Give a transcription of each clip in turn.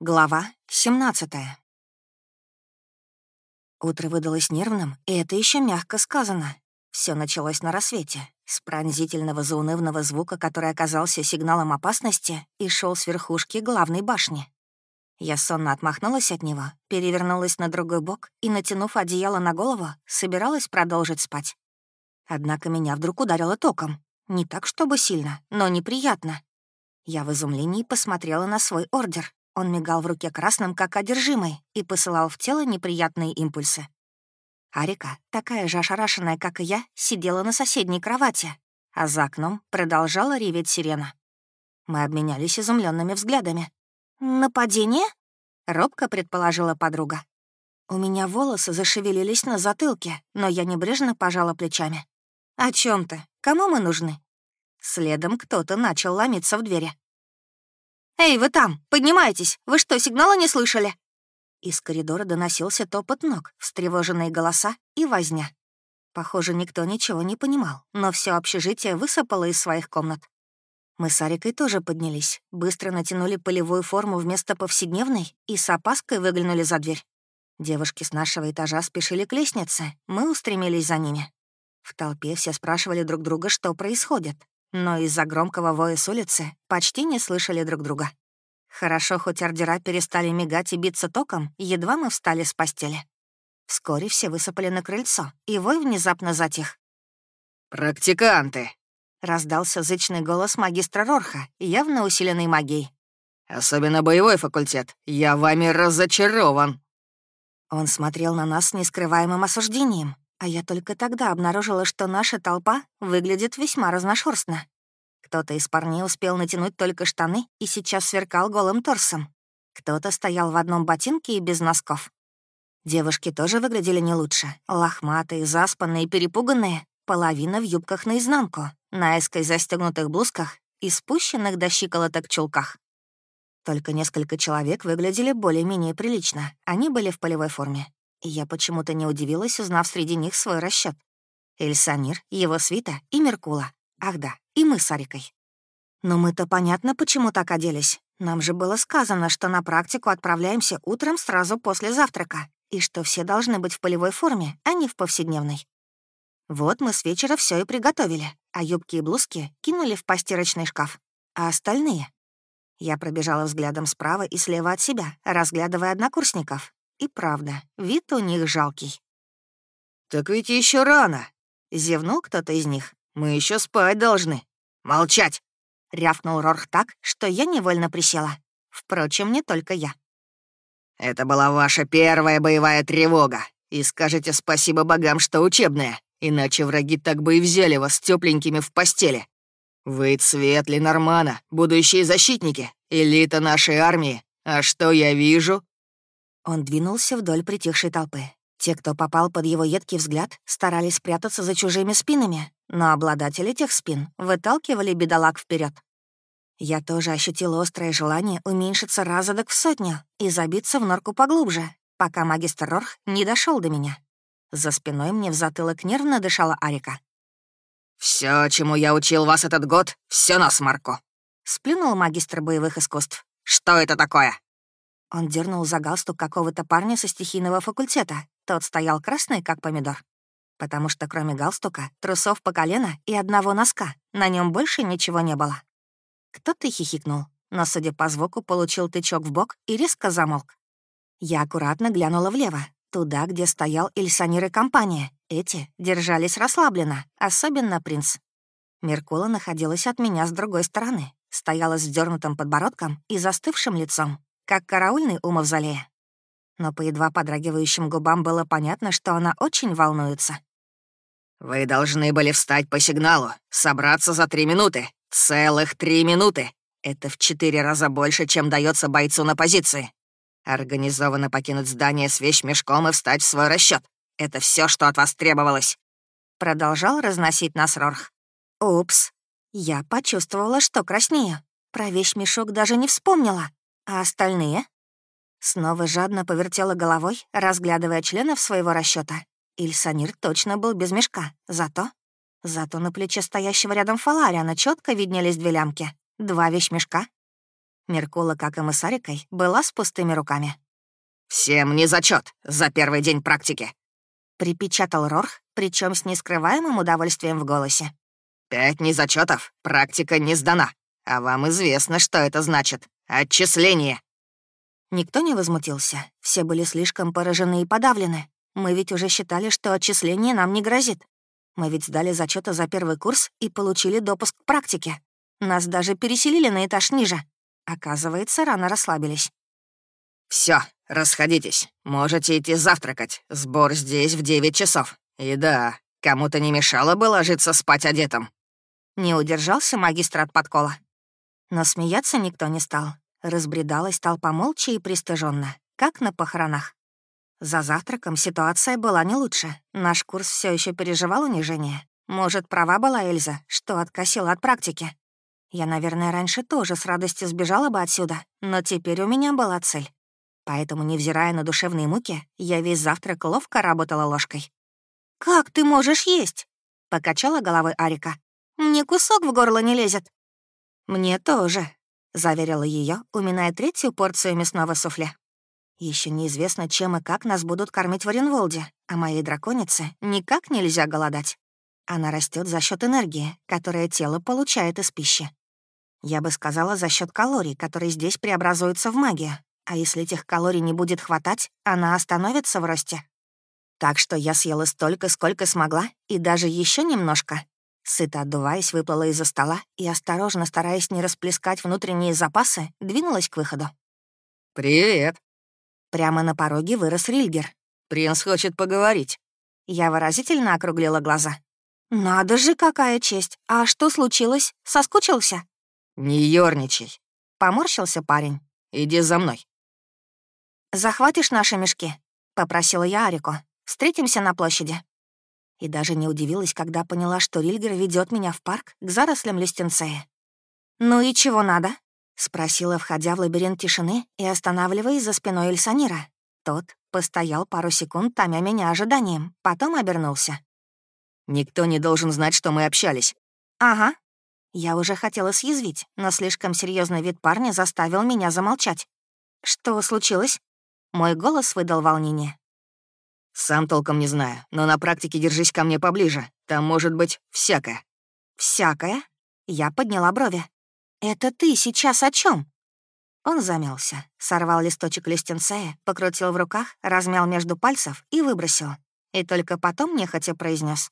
Глава 17 Утро выдалось нервным, и это еще мягко сказано. Все началось на рассвете, с пронзительного заунывного звука, который оказался сигналом опасности и шел с верхушки главной башни. Я сонно отмахнулась от него, перевернулась на другой бок и, натянув одеяло на голову, собиралась продолжить спать. Однако меня вдруг ударило током. Не так, чтобы сильно, но неприятно. Я в изумлении посмотрела на свой ордер. Он мигал в руке красным, как одержимый, и посылал в тело неприятные импульсы. Арика, такая же ошарашенная, как и я, сидела на соседней кровати, а за окном продолжала реветь сирена. Мы обменялись изумленными взглядами. «Нападение?» — робко предположила подруга. У меня волосы зашевелились на затылке, но я небрежно пожала плечами. «О чем ты? Кому мы нужны?» Следом кто-то начал ломиться в двери. «Эй, вы там! Поднимайтесь! Вы что, сигнала не слышали?» Из коридора доносился топот ног, встревоженные голоса и возня. Похоже, никто ничего не понимал, но все общежитие высыпало из своих комнат. Мы с Арикой тоже поднялись, быстро натянули полевую форму вместо повседневной и с опаской выглянули за дверь. Девушки с нашего этажа спешили к лестнице, мы устремились за ними. В толпе все спрашивали друг друга, что происходит но из-за громкого воя с улицы почти не слышали друг друга. Хорошо, хоть ордера перестали мигать и биться током, едва мы встали с постели. Вскоре все высыпали на крыльцо, и вой внезапно затих. «Практиканты!» — раздался зычный голос магистра Рорха, явно усиленный магией. «Особенно боевой факультет. Я вами разочарован!» Он смотрел на нас с нескрываемым осуждением, а я только тогда обнаружила, что наша толпа выглядит весьма разношерстно. Кто-то из парней успел натянуть только штаны и сейчас сверкал голым торсом. Кто-то стоял в одном ботинке и без носков. Девушки тоже выглядели не лучше. Лохматые, заспанные, перепуганные. Половина в юбках наизнанку, наискось застегнутых блузках и спущенных до щиколоток чулках. Только несколько человек выглядели более-менее прилично. Они были в полевой форме. И я почему-то не удивилась, узнав среди них свой расчет. Эльсанир, его свита и Меркула. Ах да, и мы с Арикой. Но мы-то понятно, почему так оделись. Нам же было сказано, что на практику отправляемся утром сразу после завтрака, и что все должны быть в полевой форме, а не в повседневной. Вот мы с вечера все и приготовили, а юбки и блузки кинули в постирочный шкаф. А остальные? Я пробежала взглядом справа и слева от себя, разглядывая однокурсников, и правда, вид у них жалкий. «Так ведь еще рано!» — зевнул кто-то из них. «Мы еще спать должны. Молчать!» — рявкнул Рорх так, что я невольно присела. Впрочем, не только я. «Это была ваша первая боевая тревога, и скажите спасибо богам, что учебная, иначе враги так бы и взяли вас тепленькими в постели. Вы цвет Ленормана, будущие защитники, элита нашей армии. А что я вижу? Он двинулся вдоль притихшей толпы. Те, кто попал под его едкий взгляд, старались спрятаться за чужими спинами, но обладатели тех спин выталкивали бедолаг вперед. Я тоже ощутила острое желание уменьшиться разодок в сотню и забиться в норку поглубже, пока магистр Рорх не дошел до меня. За спиной мне в затылок нервно дышала Арика. Все, чему я учил вас этот год, все на смарку», — сплюнул магистр боевых искусств. «Что это такое?» Он дернул за галстук какого-то парня со стихийного факультета. Тот стоял красный, как помидор. Потому что кроме галстука, трусов по колено и одного носка, на нем больше ничего не было. Кто-то хихикнул, но, судя по звуку, получил тычок в бок и резко замолк. Я аккуратно глянула влево, туда, где стоял Ильсанир и компания. Эти держались расслабленно, особенно принц. Меркула находилась от меня с другой стороны, стояла с вздернутым подбородком и застывшим лицом как караульный у мавзолея. Но по едва подрагивающим губам было понятно, что она очень волнуется. «Вы должны были встать по сигналу, собраться за три минуты. Целых три минуты. Это в четыре раза больше, чем дается бойцу на позиции. Организованно покинуть здание с вещмешком и встать в свой расчет. Это все, что от вас требовалось». Продолжал разносить нас Рорх. «Упс. Я почувствовала, что краснею. Про вещмешок даже не вспомнила. А остальные? Снова жадно повертела головой, разглядывая членов своего расчета. Ильсанир точно был без мешка. Зато... Зато на плече стоящего рядом Фалариана четко виднелись две лямки. Два вещмешка. Меркула, как и мы с Арикой, была с пустыми руками. «Всем не зачет за первый день практики», — припечатал Рорх, причем с нескрываемым удовольствием в голосе. «Пять незачетов, практика не сдана. А вам известно, что это значит. Отчисление». Никто не возмутился. Все были слишком поражены и подавлены. Мы ведь уже считали, что отчисление нам не грозит. Мы ведь сдали зачеты за первый курс и получили допуск к практике. Нас даже переселили на этаж ниже. Оказывается, рано расслабились. Все, расходитесь. Можете идти завтракать. Сбор здесь в 9 часов. И да, кому-то не мешало бы ложиться спать одетым. Не удержался магистр от подкола. Но смеяться никто не стал. Разбредалась толпа молча и пристыженно, как на похоронах. За завтраком ситуация была не лучше. Наш курс все еще переживал унижение. Может, права была Эльза, что откосила от практики. Я, наверное, раньше тоже с радостью сбежала бы отсюда, но теперь у меня была цель. Поэтому, невзирая на душевные муки, я весь завтрак ловко работала ложкой. «Как ты можешь есть?» — покачала головой Арика. «Мне кусок в горло не лезет». «Мне тоже», — заверила ее, уминая третью порцию мясного суфле. Еще неизвестно, чем и как нас будут кормить в Оренволде, а моей драконице никак нельзя голодать. Она растет за счет энергии, которое тело получает из пищи. Я бы сказала, за счет калорий, которые здесь преобразуются в магию. А если этих калорий не будет хватать, она остановится в росте. Так что я съела столько, сколько смогла, и даже еще немножко. Сыто отдуваясь, выплыла из-за стола и, осторожно стараясь не расплескать внутренние запасы, двинулась к выходу. «Привет!» Прямо на пороге вырос Рильгер. «Принц хочет поговорить». Я выразительно округлила глаза. «Надо же, какая честь! А что случилось? Соскучился?» «Не ёрничай», — поморщился парень. «Иди за мной». «Захватишь наши мешки?» — попросила я Арику. «Встретимся на площади». И даже не удивилась, когда поняла, что Рильгер ведет меня в парк к зарослям листенцея. «Ну и чего надо?» — спросила, входя в лабиринт тишины и останавливаясь за спиной Эльсанира. Тот постоял пару секунд, томя меня ожиданием, потом обернулся. «Никто не должен знать, что мы общались». «Ага», я уже хотела съязвить, но слишком серьезный вид парня заставил меня замолчать. «Что случилось?» Мой голос выдал волнение. «Сам толком не знаю, но на практике держись ко мне поближе. Там может быть всякое». «Всякое?» Я подняла брови. «Это ты сейчас о чем? Он замялся, сорвал листочек листенцея, покрутил в руках, размял между пальцев и выбросил. И только потом нехотя произнес: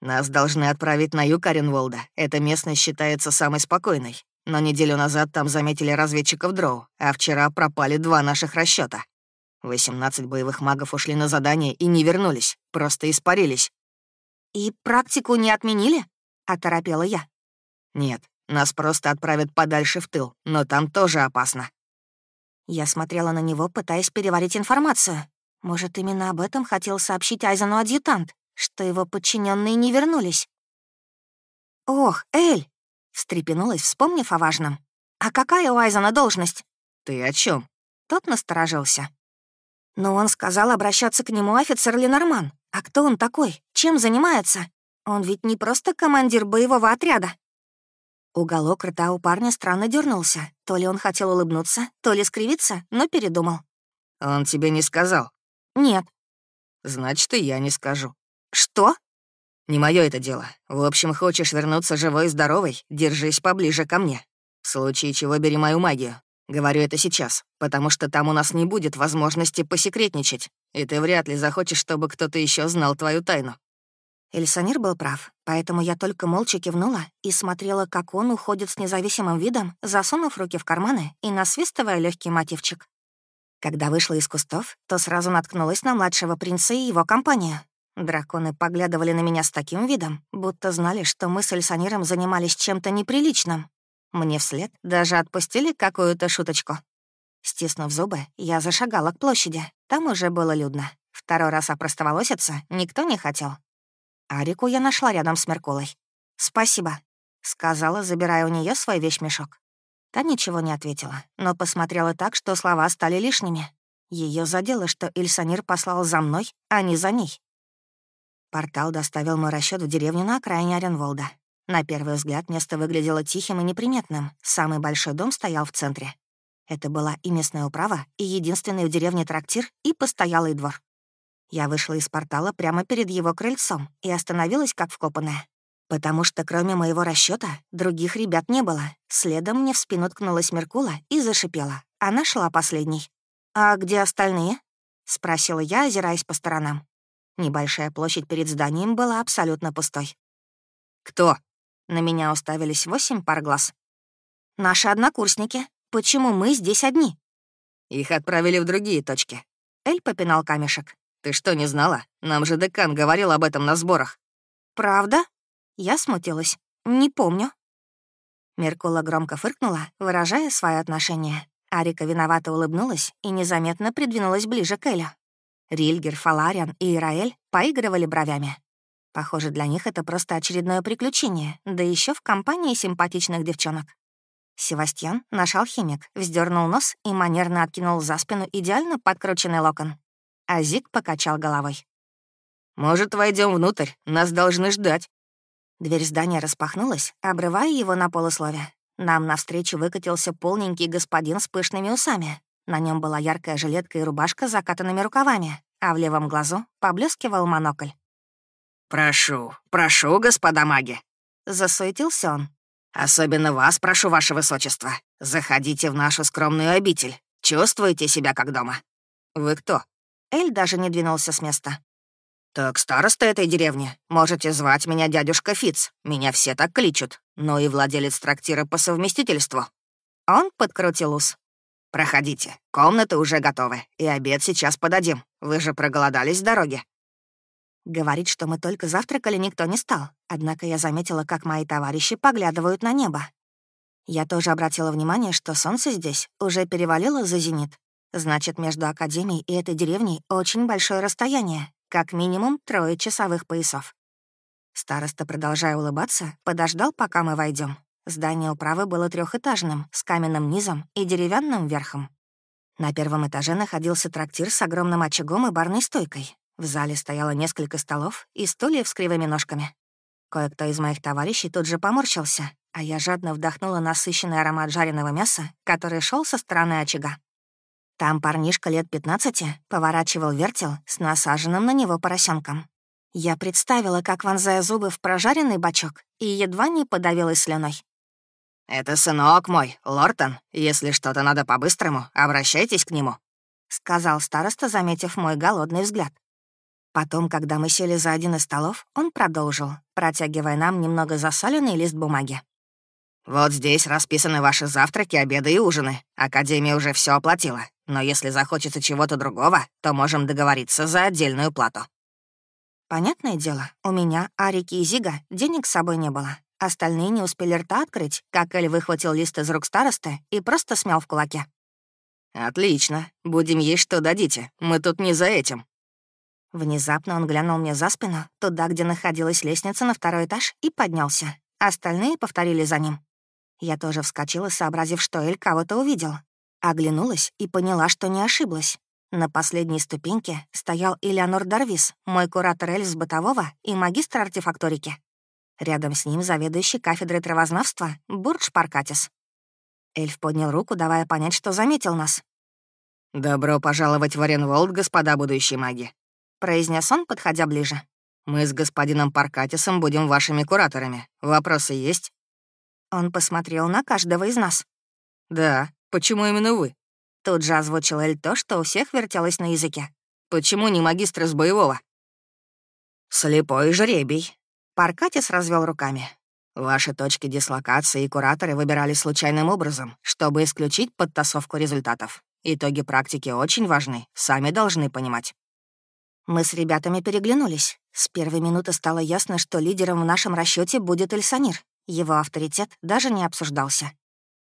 нас должны отправить на юг Оренволда. Эта местность считается самой спокойной. Но неделю назад там заметили разведчиков Дроу, а вчера пропали два наших расчета. 18 боевых магов ушли на задание и не вернулись, просто испарились. «И практику не отменили?» — оторопела я. «Нет, нас просто отправят подальше в тыл, но там тоже опасно». Я смотрела на него, пытаясь переварить информацию. Может, именно об этом хотел сообщить Айзену адъютант, что его подчиненные не вернулись. «Ох, Эль!» — встрепенулась, вспомнив о важном. «А какая у Айзена должность?» «Ты о чем? Тот насторожился. Но он сказал обращаться к нему офицер Ленорман. А кто он такой? Чем занимается? Он ведь не просто командир боевого отряда. Уголок рта у парня странно дернулся. То ли он хотел улыбнуться, то ли скривиться, но передумал. «Он тебе не сказал?» «Нет». «Значит, и я не скажу». «Что?» «Не мое это дело. В общем, хочешь вернуться живой и здоровой, держись поближе ко мне. В случае чего бери мою магию. Говорю это сейчас, потому что там у нас не будет возможности посекретничать, и ты вряд ли захочешь, чтобы кто-то еще знал твою тайну». Эльсонир был прав, поэтому я только молча кивнула и смотрела, как он уходит с независимым видом, засунув руки в карманы и насвистывая легкий мотивчик. Когда вышла из кустов, то сразу наткнулась на младшего принца и его компанию. Драконы поглядывали на меня с таким видом, будто знали, что мы с Эльсониром занимались чем-то неприличным. Мне вслед даже отпустили какую-то шуточку. Стиснув зубы, я зашагала к площади. Там уже было людно. Второй раз опростоволоситься никто не хотел. Арику я нашла рядом с Меркулой. «Спасибо», — сказала, забирая у нее свой вещмешок. Та ничего не ответила, но посмотрела так, что слова стали лишними. Ее задело, что Ильсанир послал за мной, а не за ней. Портал доставил мой расчет в деревню на окраине Оренволда. На первый взгляд место выглядело тихим и неприметным. Самый большой дом стоял в центре. Это была и местная управа, и единственный в деревне трактир, и постоялый двор. Я вышла из портала прямо перед его крыльцом и остановилась как вкопанная. Потому что кроме моего расчета других ребят не было. Следом мне в спину ткнулась Меркула и зашипела. Она шла последней. «А где остальные?» — спросила я, озираясь по сторонам. Небольшая площадь перед зданием была абсолютно пустой. «Кто?» На меня уставились восемь пар глаз. «Наши однокурсники. Почему мы здесь одни?» «Их отправили в другие точки». Эль попинал камешек. «Ты что, не знала? Нам же декан говорил об этом на сборах». «Правда?» Я смутилась. «Не помню». Меркула громко фыркнула, выражая свое отношение. Арика виновато улыбнулась и незаметно придвинулась ближе к Элю. Рильгер, Фалариан и Ираэль поигрывали бровями. Похоже, для них это просто очередное приключение, да еще в компании симпатичных девчонок. Севастьян, наш алхимик, вздернул нос и манерно откинул за спину идеально подкрученный локон. А Зик покачал головой. «Может, войдем внутрь? Нас должны ждать». Дверь здания распахнулась, обрывая его на полуслове. Нам навстречу выкатился полненький господин с пышными усами. На нем была яркая жилетка и рубашка с закатанными рукавами, а в левом глазу поблескивал монокль. «Прошу, прошу, господа маги!» Засуетился он. «Особенно вас прошу, ваше высочество. Заходите в нашу скромную обитель. Чувствуете себя как дома?» «Вы кто?» Эль даже не двинулся с места. «Так староста этой деревни. Можете звать меня дядюшка Фиц. Меня все так кличут. Ну и владелец трактира по совместительству». Он подкрутил ус. «Проходите. Комнаты уже готовы. И обед сейчас подадим. Вы же проголодались с дороги». Говорить, что мы только завтракали, никто не стал. Однако я заметила, как мои товарищи поглядывают на небо. Я тоже обратила внимание, что солнце здесь уже перевалило за зенит. Значит, между Академией и этой деревней очень большое расстояние, как минимум трое часовых поясов. Староста, продолжая улыбаться, подождал, пока мы войдем. Здание управы было трехэтажным, с каменным низом и деревянным верхом. На первом этаже находился трактир с огромным очагом и барной стойкой. В зале стояло несколько столов и стульев с кривыми ножками. Кое-кто из моих товарищей тут же поморщился, а я жадно вдохнула насыщенный аромат жареного мяса, который шел со стороны очага. Там парнишка лет 15 поворачивал вертел с насаженным на него поросенком. Я представила, как вонзая зубы в прожаренный бачок, и едва не подавилась слюной. «Это сынок мой, Лортон. Если что-то надо по-быстрому, обращайтесь к нему», — сказал староста, заметив мой голодный взгляд. Потом, когда мы сели за один из столов, он продолжил, протягивая нам немного засаленный лист бумаги. «Вот здесь расписаны ваши завтраки, обеды и ужины. Академия уже все оплатила. Но если захочется чего-то другого, то можем договориться за отдельную плату». Понятное дело, у меня, Арики и Зига денег с собой не было. Остальные не успели рта открыть, как Эль выхватил лист из рук старосты и просто смял в кулаке. «Отлично. Будем есть, что дадите. Мы тут не за этим», Внезапно он глянул мне за спину, туда, где находилась лестница на второй этаж, и поднялся. Остальные повторили за ним. Я тоже вскочила, сообразив, что Эль кого-то увидел. Оглянулась и поняла, что не ошиблась. На последней ступеньке стоял Элеонор Дарвис, мой куратор Эль с бытового и магистр артефакторики. Рядом с ним заведующий кафедрой травознавства Бурдж Паркатис. Эльф поднял руку, давая понять, что заметил нас. «Добро пожаловать в Оренволд, господа будущие маги. — произнес он, подходя ближе. «Мы с господином Паркатисом будем вашими кураторами. Вопросы есть?» Он посмотрел на каждого из нас. «Да, почему именно вы?» Тут же озвучил Эль то, что у всех вертелось на языке. «Почему не магистр из боевого?» «Слепой жребий». Паркатис развел руками. «Ваши точки дислокации и кураторы выбирали случайным образом, чтобы исключить подтасовку результатов. Итоги практики очень важны, сами должны понимать». Мы с ребятами переглянулись. С первой минуты стало ясно, что лидером в нашем расчете будет Эльсанир. Его авторитет даже не обсуждался.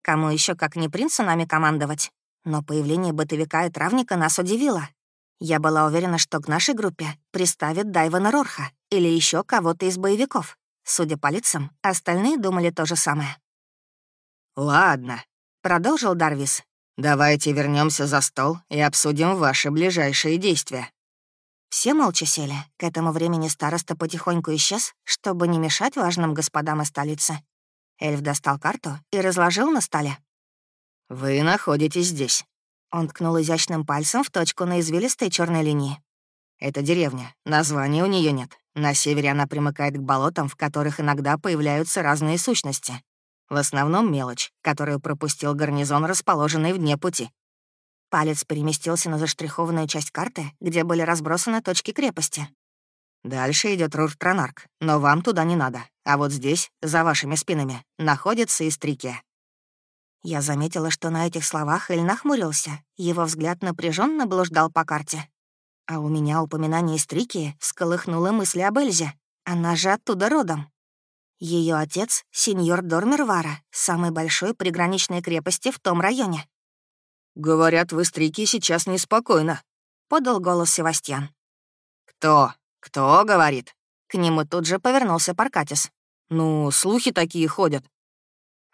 Кому еще как не принцу нами командовать? Но появление бытовика и травника нас удивило. Я была уверена, что к нашей группе приставят Дайвана Рорха или еще кого-то из боевиков. Судя по лицам, остальные думали то же самое. «Ладно», — продолжил Дарвис. «Давайте вернемся за стол и обсудим ваши ближайшие действия». Все молча сели. К этому времени староста потихоньку исчез, чтобы не мешать важным господам из столицы. Эльф достал карту и разложил на столе. «Вы находитесь здесь». Он ткнул изящным пальцем в точку на извилистой черной линии. «Это деревня. Названия у нее нет. На севере она примыкает к болотам, в которых иногда появляются разные сущности. В основном мелочь, которую пропустил гарнизон, расположенный в дне пути. Палец переместился на заштрихованную часть карты, где были разбросаны точки крепости. Дальше идет Руртранарк, но вам туда не надо. А вот здесь, за вашими спинами, находится Истрике. Я заметила, что на этих словах Эль нахмурился. Его взгляд напряженно блуждал по карте. А у меня упоминание Истрики всколыхнуло мысли об Эльзе. Она же оттуда родом. Ее отец — сеньор Дормервара, самой большой приграничной крепости в том районе. «Говорят, в Истрике сейчас неспокойно», — подал голос Севастьян. «Кто? Кто говорит?» К нему тут же повернулся Паркатис. «Ну, слухи такие ходят».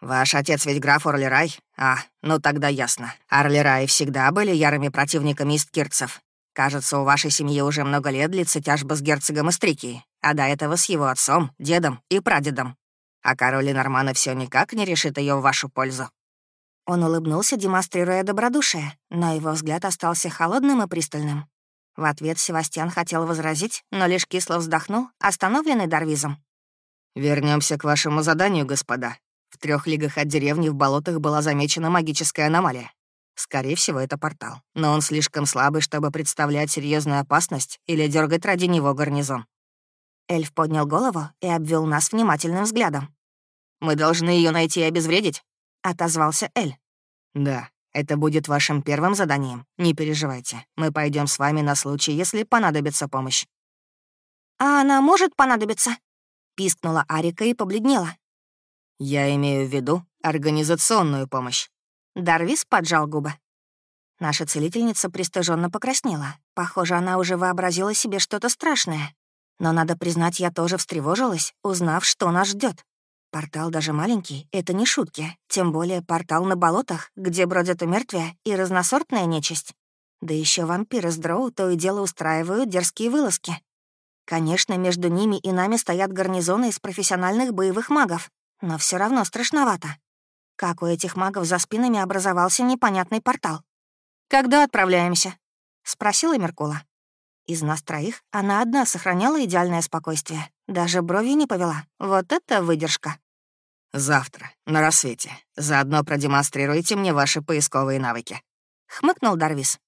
«Ваш отец ведь граф Орлерай? А, ну тогда ясно. Орлераи всегда были ярыми противниками исткирцев. Кажется, у вашей семьи уже много лет длится тяжба с герцогом Истрикии, а до этого с его отцом, дедом и прадедом. А король Нормана все никак не решит ее в вашу пользу. Он улыбнулся, демонстрируя добродушие, но его взгляд остался холодным и пристальным. В ответ Севастьян хотел возразить, но лишь кисло вздохнул, остановленный Дарвизом. Вернемся к вашему заданию, господа. В трех лигах от деревни в болотах была замечена магическая аномалия. Скорее всего, это портал, но он слишком слабый, чтобы представлять серьезную опасность или дергать ради него гарнизон. Эльф поднял голову и обвел нас внимательным взглядом. «Мы должны ее найти и обезвредить?» Отозвался Эль. «Да, это будет вашим первым заданием. Не переживайте. Мы пойдем с вами на случай, если понадобится помощь». «А она может понадобиться?» — пискнула Арика и побледнела. «Я имею в виду организационную помощь». Дарвис поджал губы. Наша целительница пристыженно покраснела. Похоже, она уже вообразила себе что-то страшное. Но, надо признать, я тоже встревожилась, узнав, что нас ждет. Портал даже маленький — это не шутки, тем более портал на болотах, где бродят умертвия и разносортная нечисть. Да еще вампиры с дроу то и дело устраивают дерзкие вылазки. Конечно, между ними и нами стоят гарнизоны из профессиональных боевых магов, но все равно страшновато. Как у этих магов за спинами образовался непонятный портал. «Когда отправляемся?» — спросила Меркула. Из нас троих она одна сохраняла идеальное спокойствие. Даже брови не повела. Вот это выдержка. «Завтра, на рассвете. Заодно продемонстрируйте мне ваши поисковые навыки», — хмыкнул Дарвис.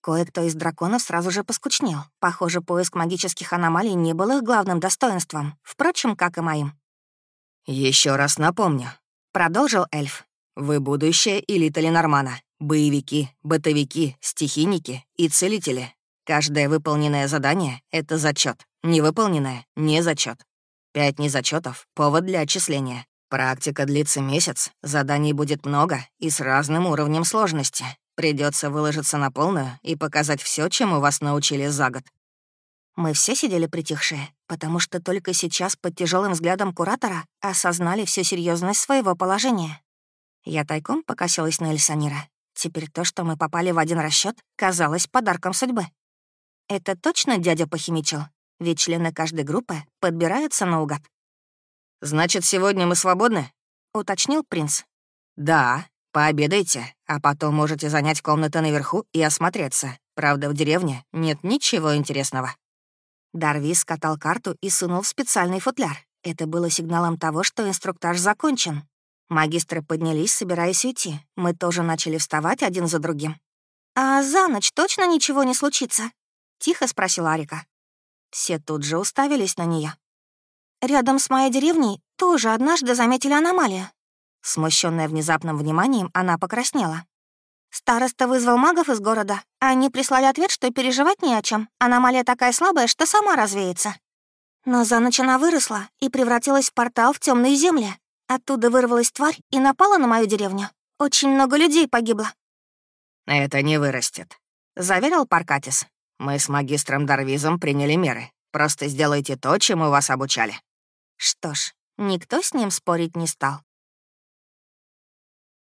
Кое-кто из драконов сразу же поскучнел. Похоже, поиск магических аномалий не был их главным достоинством, впрочем, как и моим. Еще раз напомню», — продолжил эльф. «Вы будущее элита Ленормана. Боевики, бытовики, стихийники и целители. Каждое выполненное задание — это зачет. Невыполненное — не зачет. Пять незачетов — повод для отчисления. Практика длится месяц, заданий будет много и с разным уровнем сложности. Придется выложиться на полную и показать все, чему вас научили за год. Мы все сидели притихшие, потому что только сейчас под тяжелым взглядом куратора осознали всю серьезность своего положения. Я тайком покосилась на Эльсанира. Теперь то, что мы попали в один расчет, казалось подарком судьбы. Это точно дядя похимичил? Ведь члены каждой группы подбираются наугад. «Значит, сегодня мы свободны?» — уточнил принц. «Да, пообедайте, а потом можете занять комнаты наверху и осмотреться. Правда, в деревне нет ничего интересного». Дарвис катал карту и сунул в специальный футляр. Это было сигналом того, что инструктаж закончен. Магистры поднялись, собираясь уйти. Мы тоже начали вставать один за другим. «А за ночь точно ничего не случится?» — тихо спросила Арика. Все тут же уставились на нее. Рядом с моей деревней тоже однажды заметили аномалию. Смущенная внезапным вниманием, она покраснела. Староста вызвал магов из города. Они прислали ответ, что переживать не о чем. Аномалия такая слабая, что сама развеется. Но за ночь она выросла и превратилась в портал в темные земли. Оттуда вырвалась тварь и напала на мою деревню. Очень много людей погибло. «Это не вырастет», — заверил Паркатис. «Мы с магистром Дарвизом приняли меры. Просто сделайте то, чему вас обучали». Что ж, никто с ним спорить не стал.